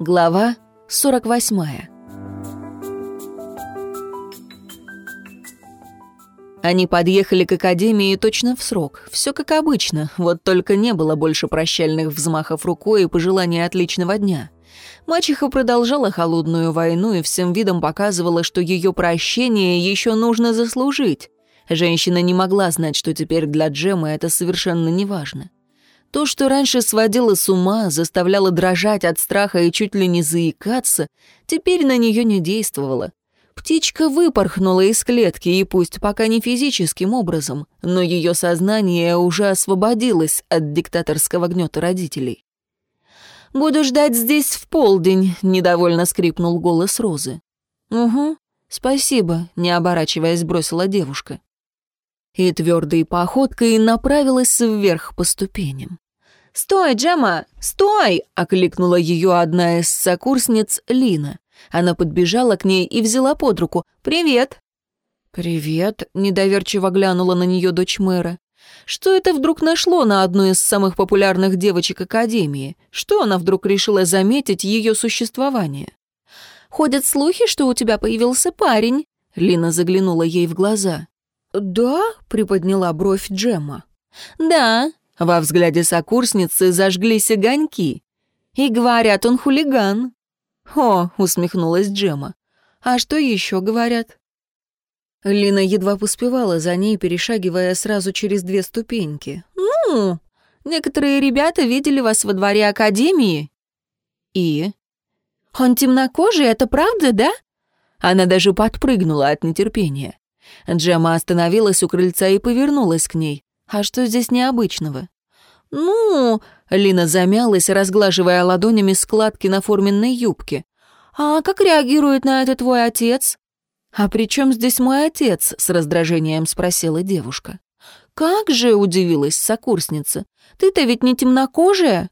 Глава 48 Они подъехали к академии точно в срок. Все как обычно, вот только не было больше прощальных взмахов рукой и пожеланий отличного дня. Мачеха продолжала холодную войну и всем видом показывала, что ее прощение еще нужно заслужить. Женщина не могла знать, что теперь для Джема это совершенно неважно. То, что раньше сводило с ума, заставляло дрожать от страха и чуть ли не заикаться, теперь на нее не действовало. Птичка выпорхнула из клетки, и пусть пока не физическим образом, но ее сознание уже освободилось от диктаторского гнета родителей. «Буду ждать здесь в полдень», — недовольно скрипнул голос Розы. «Угу, спасибо», — не оборачиваясь, бросила девушка. И твердой походкой направилась вверх по ступеням. «Стой, Джема, стой!» — окликнула ее одна из сокурсниц Лина. Она подбежала к ней и взяла под руку. «Привет!» «Привет!» — недоверчиво глянула на нее дочь мэра. Что это вдруг нашло на одну из самых популярных девочек Академии? Что она вдруг решила заметить ее существование? «Ходят слухи, что у тебя появился парень», — Лина заглянула ей в глаза. «Да?» — приподняла бровь Джемма. «Да», — во взгляде сокурсницы зажглись огоньки. «И говорят, он хулиган». «О», — усмехнулась Джемма. «А что еще говорят?» Лина едва поспевала за ней, перешагивая сразу через две ступеньки. «Ну, некоторые ребята видели вас во дворе Академии». «И?» «Он темнокожий, это правда, да?» Она даже подпрыгнула от нетерпения. Джема остановилась у крыльца и повернулась к ней. «А что здесь необычного?» «Ну...» — Лина замялась, разглаживая ладонями складки на форменной юбке. «А как реагирует на это твой отец?» «А при чем здесь мой отец?» — с раздражением спросила девушка. «Как же?» — удивилась сокурсница. «Ты-то ведь не темнокожая?»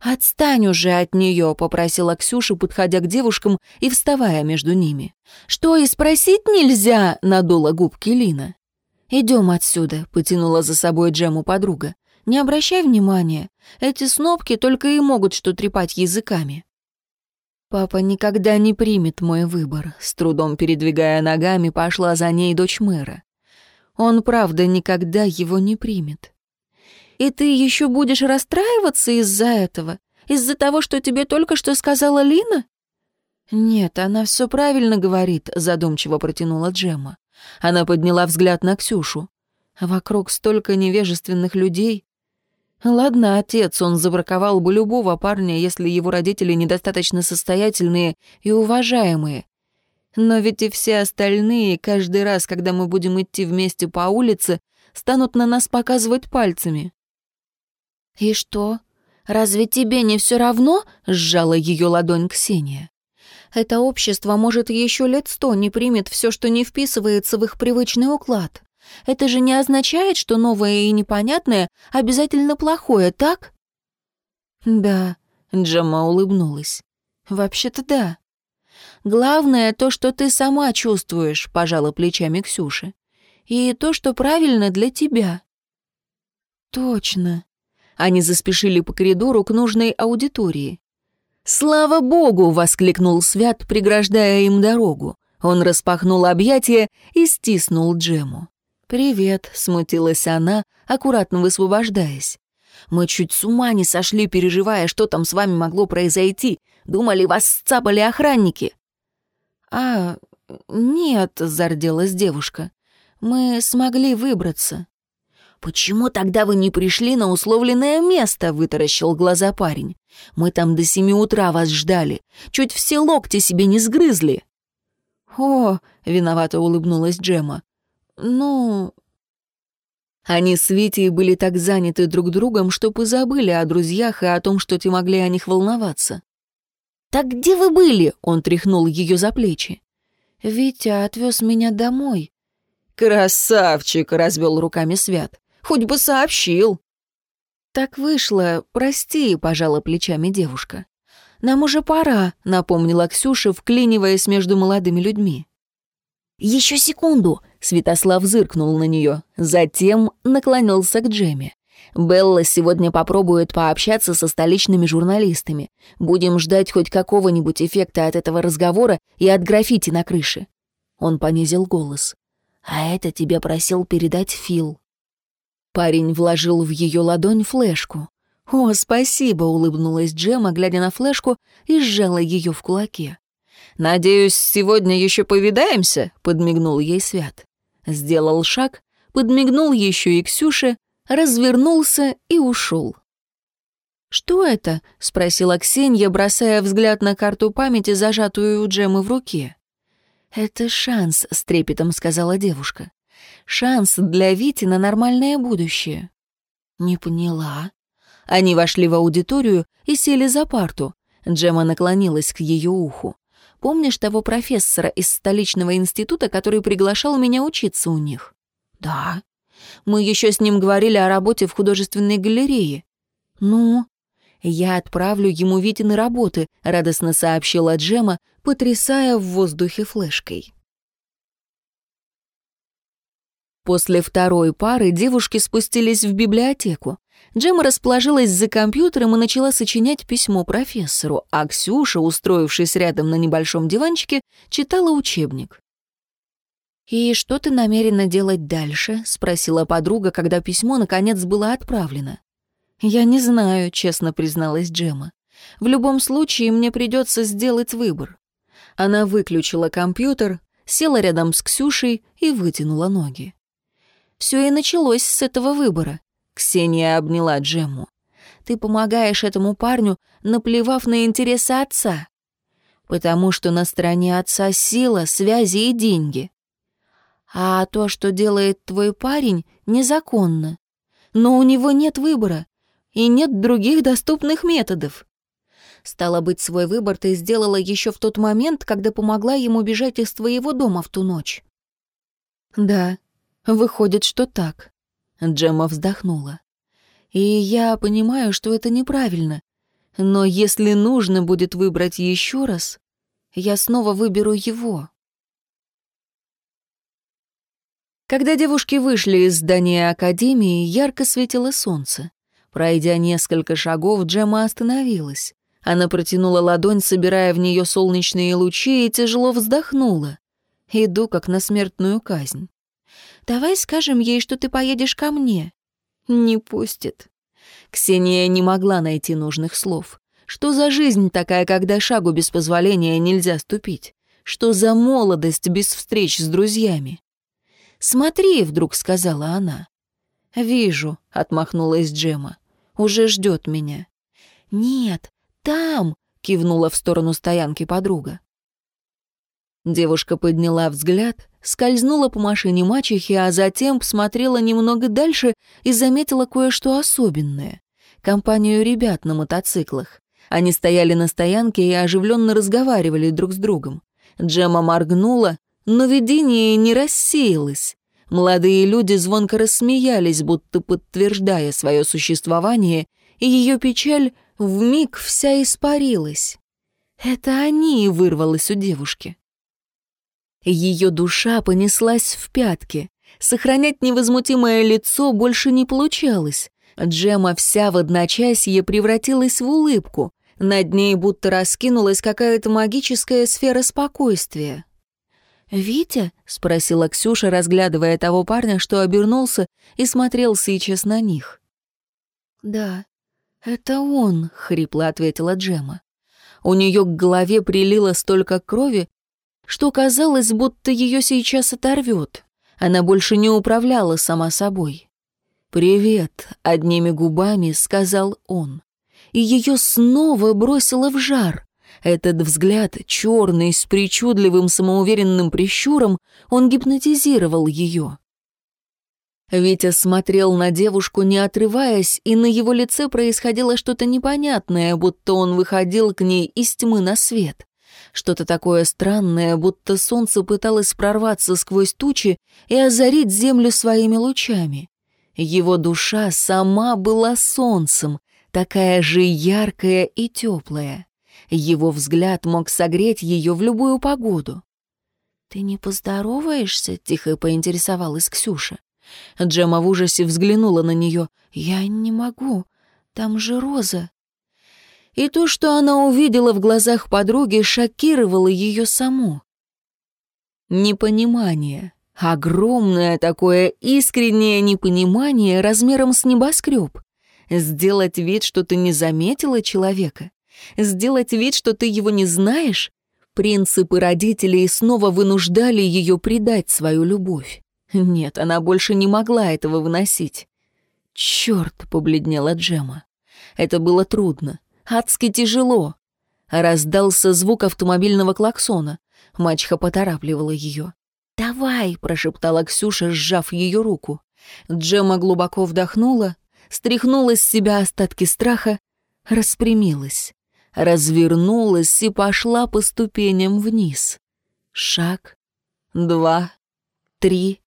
«Отстань уже от нее», — попросила Ксюша, подходя к девушкам и вставая между ними. «Что, и спросить нельзя?» — надула губки Лина. «Идем отсюда», — потянула за собой Джему подруга. «Не обращай внимания. Эти снопки только и могут что трепать языками». «Папа никогда не примет мой выбор», — с трудом передвигая ногами, пошла за ней дочь мэра. «Он, правда, никогда его не примет». И ты еще будешь расстраиваться из-за этого? Из-за того, что тебе только что сказала Лина?» «Нет, она все правильно говорит», — задумчиво протянула Джемма. Она подняла взгляд на Ксюшу. «Вокруг столько невежественных людей. Ладно, отец, он забраковал бы любого парня, если его родители недостаточно состоятельные и уважаемые. Но ведь и все остальные, каждый раз, когда мы будем идти вместе по улице, станут на нас показывать пальцами. «И что? Разве тебе не все равно?» — сжала ее ладонь Ксения. «Это общество, может, еще лет сто не примет все, что не вписывается в их привычный уклад. Это же не означает, что новое и непонятное обязательно плохое, так?» «Да», — Джамма улыбнулась. «Вообще-то да. Главное то, что ты сама чувствуешь», — пожала плечами Ксюша. «И то, что правильно для тебя». «Точно», они заспешили по коридору к нужной аудитории. «Слава богу!» — воскликнул Свят, преграждая им дорогу. Он распахнул объятия и стиснул Джему. «Привет», — смутилась она, аккуратно высвобождаясь. «Мы чуть с ума не сошли, переживая, что там с вами могло произойти. Думали, вас сцапали охранники». «А, нет», — зарделась девушка. «Мы смогли выбраться». «Почему тогда вы не пришли на условленное место?» — вытаращил глаза парень. «Мы там до семи утра вас ждали. Чуть все локти себе не сгрызли». «О!» — виновато улыбнулась Джема. «Ну...» Они с Витей были так заняты друг другом, что позабыли о друзьях и о том, что те могли о них волноваться. «Так где вы были?» — он тряхнул ее за плечи. «Витя отвез меня домой». «Красавчик!» — развел руками Свят. Хоть бы сообщил». «Так вышло, прости», — пожала плечами девушка. «Нам уже пора», — напомнила Ксюша, вклиниваясь между молодыми людьми. «Еще секунду!» — Святослав зыркнул на нее, затем наклонился к Джеме. Белла сегодня попробует пообщаться со столичными журналистами. Будем ждать хоть какого-нибудь эффекта от этого разговора и от граффити на крыше». Он понизил голос. «А это тебе просил передать Фил». Парень вложил в ее ладонь флешку. «О, спасибо!» — улыбнулась Джема, глядя на флешку и сжала ее в кулаке. «Надеюсь, сегодня еще повидаемся?» — подмигнул ей Свят. Сделал шаг, подмигнул еще и Ксюше, развернулся и ушел. «Что это?» — спросила Ксения, бросая взгляд на карту памяти, зажатую у Джемы в руке. «Это шанс», — с трепетом сказала девушка. «Шанс для Вити на нормальное будущее». «Не поняла». Они вошли в аудиторию и сели за парту. Джема наклонилась к ее уху. «Помнишь того профессора из столичного института, который приглашал меня учиться у них?» «Да». Мы еще с ним говорили о работе в художественной галерее. Ну, я отправлю ему Витины работы, радостно сообщила Джема, потрясая в воздухе флешкой. После второй пары девушки спустились в библиотеку. Джема расположилась за компьютером и начала сочинять письмо профессору, а Ксюша, устроившись рядом на небольшом диванчике, читала учебник. «И что ты намерена делать дальше?» — спросила подруга, когда письмо наконец было отправлено. «Я не знаю», — честно призналась Джема. «В любом случае мне придется сделать выбор». Она выключила компьютер, села рядом с Ксюшей и вытянула ноги. Все и началось с этого выбора. Ксения обняла Джему. «Ты помогаешь этому парню, наплевав на интересы отца. Потому что на стороне отца сила, связи и деньги. А то, что делает твой парень, незаконно. Но у него нет выбора, и нет других доступных методов. Стало быть, свой выбор ты сделала еще в тот момент, когда помогла ему бежать из твоего дома в ту ночь. Да, выходит, что так. Джемма вздохнула. И я понимаю, что это неправильно. Но если нужно будет выбрать еще раз, я снова выберу его. Когда девушки вышли из здания академии, ярко светило солнце. Пройдя несколько шагов, Джема остановилась. Она протянула ладонь, собирая в нее солнечные лучи, и тяжело вздохнула. Иду как на смертную казнь. «Давай скажем ей, что ты поедешь ко мне». «Не пустит». Ксения не могла найти нужных слов. Что за жизнь такая, когда шагу без позволения нельзя ступить? Что за молодость без встреч с друзьями? «Смотри», — вдруг сказала она. «Вижу», — отмахнулась Джема. «Уже ждет меня». «Нет, там», — кивнула в сторону стоянки подруга. Девушка подняла взгляд, скользнула по машине мачехи, а затем посмотрела немного дальше и заметила кое-что особенное. Компанию ребят на мотоциклах. Они стояли на стоянке и оживленно разговаривали друг с другом. Джема моргнула, но видение не рассеялось. Молодые люди звонко рассмеялись, будто подтверждая свое существование, и ее печаль вмиг вся испарилась. Это они вырвалось у девушки. Ее душа понеслась в пятки. Сохранять невозмутимое лицо больше не получалось. Джема вся в одночасье превратилась в улыбку. Над ней будто раскинулась какая-то магическая сфера спокойствия. «Витя?» — спросила Ксюша, разглядывая того парня, что обернулся и смотрел сейчас на них. «Да, это он», — хрипло ответила Джема. У нее к голове прилило столько крови, что казалось, будто ее сейчас оторвет. Она больше не управляла сама собой. «Привет», — одними губами сказал он. И ее снова бросило в жар. Этот взгляд, черный, с причудливым самоуверенным прищуром, он гипнотизировал ее. Витя смотрел на девушку, не отрываясь, и на его лице происходило что-то непонятное, будто он выходил к ней из тьмы на свет. Что-то такое странное, будто солнце пыталось прорваться сквозь тучи и озарить землю своими лучами. Его душа сама была солнцем, такая же яркая и теплая. Его взгляд мог согреть ее в любую погоду. «Ты не поздороваешься?» — тихо поинтересовалась Ксюша. Джема в ужасе взглянула на нее. «Я не могу. Там же Роза». И то, что она увидела в глазах подруги, шокировало ее саму. Непонимание. Огромное такое искреннее непонимание размером с небоскреб. Сделать вид, что ты не заметила человека. Сделать вид, что ты его не знаешь. Принципы родителей снова вынуждали ее предать свою любовь. Нет, она больше не могла этого выносить. «Черт!» — побледнела Джема. Это было трудно, адски тяжело. Раздался звук автомобильного клаксона. Мачха поторапливала ее. «Давай!» — прошептала Ксюша, сжав ее руку. Джема глубоко вдохнула, стряхнула с себя остатки страха, распрямилась, развернулась и пошла по ступеням вниз. Шаг, два, три.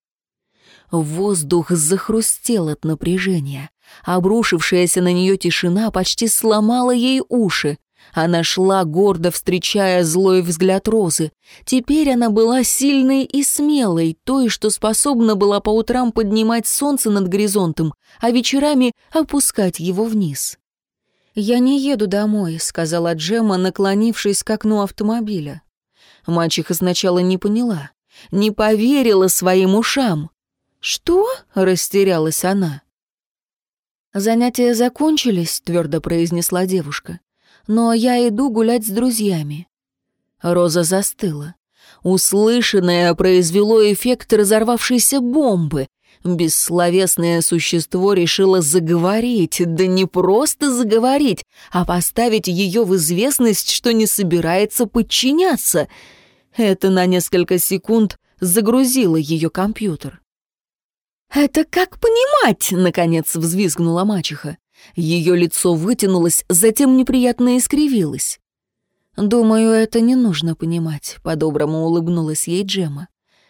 Воздух захрустел от напряжения. Обрушившаяся на нее тишина почти сломала ей уши. Она шла, гордо встречая злой взгляд Розы. Теперь она была сильной и смелой, той, что способна была по утрам поднимать солнце над горизонтом, а вечерами опускать его вниз. «Я не еду домой», — сказала Джема, наклонившись к окну автомобиля. Мачеха сначала не поняла, не поверила своим ушам. «Что?» — растерялась она. «Занятия закончились», — твердо произнесла девушка но я иду гулять с друзьями». Роза застыла. Услышанное произвело эффект разорвавшейся бомбы. Бессловесное существо решило заговорить, да не просто заговорить, а поставить ее в известность, что не собирается подчиняться. Это на несколько секунд загрузило ее компьютер. «Это как понимать?» — наконец взвизгнула мачеха. Ее лицо вытянулось, затем неприятно искривилось. «Думаю, это не нужно понимать», — по-доброму улыбнулась ей Джема.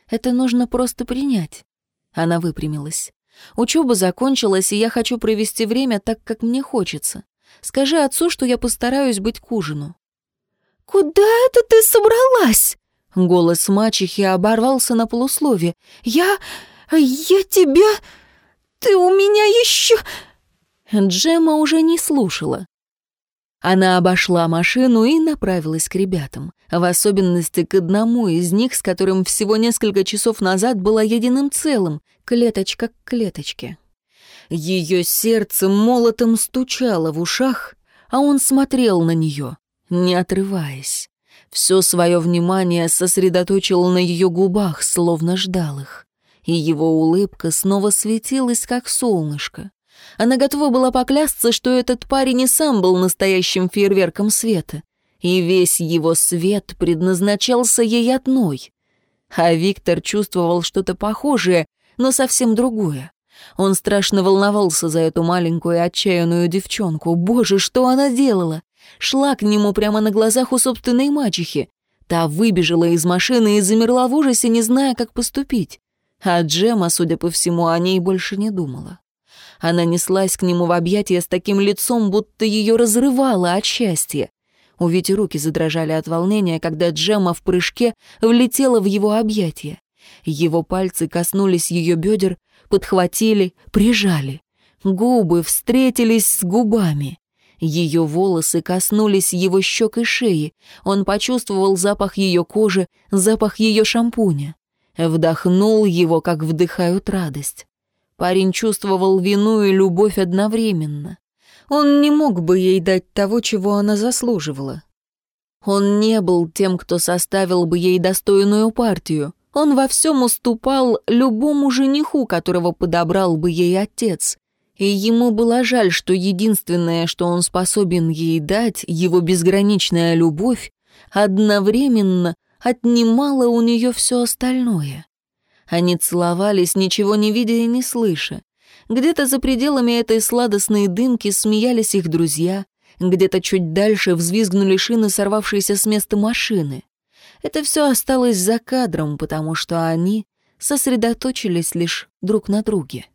«Это нужно просто принять». Она выпрямилась. «Учеба закончилась, и я хочу провести время так, как мне хочется. Скажи отцу, что я постараюсь быть к ужину». «Куда это ты собралась?» Голос мачехи оборвался на полуслове. «Я... я тебя... ты у меня еще...» Джема уже не слушала. Она обошла машину и направилась к ребятам, в особенности к одному из них, с которым всего несколько часов назад была единым целым, клеточка к клеточке. Ее сердце молотом стучало в ушах, а он смотрел на нее, не отрываясь. Все свое внимание сосредоточил на ее губах, словно ждал их. И его улыбка снова светилась, как солнышко. Она готова была поклясться, что этот парень и сам был настоящим фейерверком света. И весь его свет предназначался ей одной. А Виктор чувствовал что-то похожее, но совсем другое. Он страшно волновался за эту маленькую отчаянную девчонку. Боже, что она делала? Шла к нему прямо на глазах у собственной мачехи. Та выбежала из машины и замерла в ужасе, не зная, как поступить. А Джема, судя по всему, о ней больше не думала. Она неслась к нему в объятия с таким лицом, будто ее разрывало от счастья. У Вити руки задрожали от волнения, когда Джема в прыжке влетела в его объятия. Его пальцы коснулись ее бедер, подхватили, прижали. Губы встретились с губами. Ее волосы коснулись его щек и шеи. Он почувствовал запах ее кожи, запах ее шампуня. Вдохнул его, как вдыхают радость. Парень чувствовал вину и любовь одновременно. Он не мог бы ей дать того, чего она заслуживала. Он не был тем, кто составил бы ей достойную партию. Он во всем уступал любому жениху, которого подобрал бы ей отец. И ему было жаль, что единственное, что он способен ей дать, его безграничная любовь, одновременно отнимала у нее все остальное. Они целовались, ничего не видя и не слыша. Где-то за пределами этой сладостной дымки смеялись их друзья, где-то чуть дальше взвизгнули шины, сорвавшиеся с места машины. Это все осталось за кадром, потому что они сосредоточились лишь друг на друге.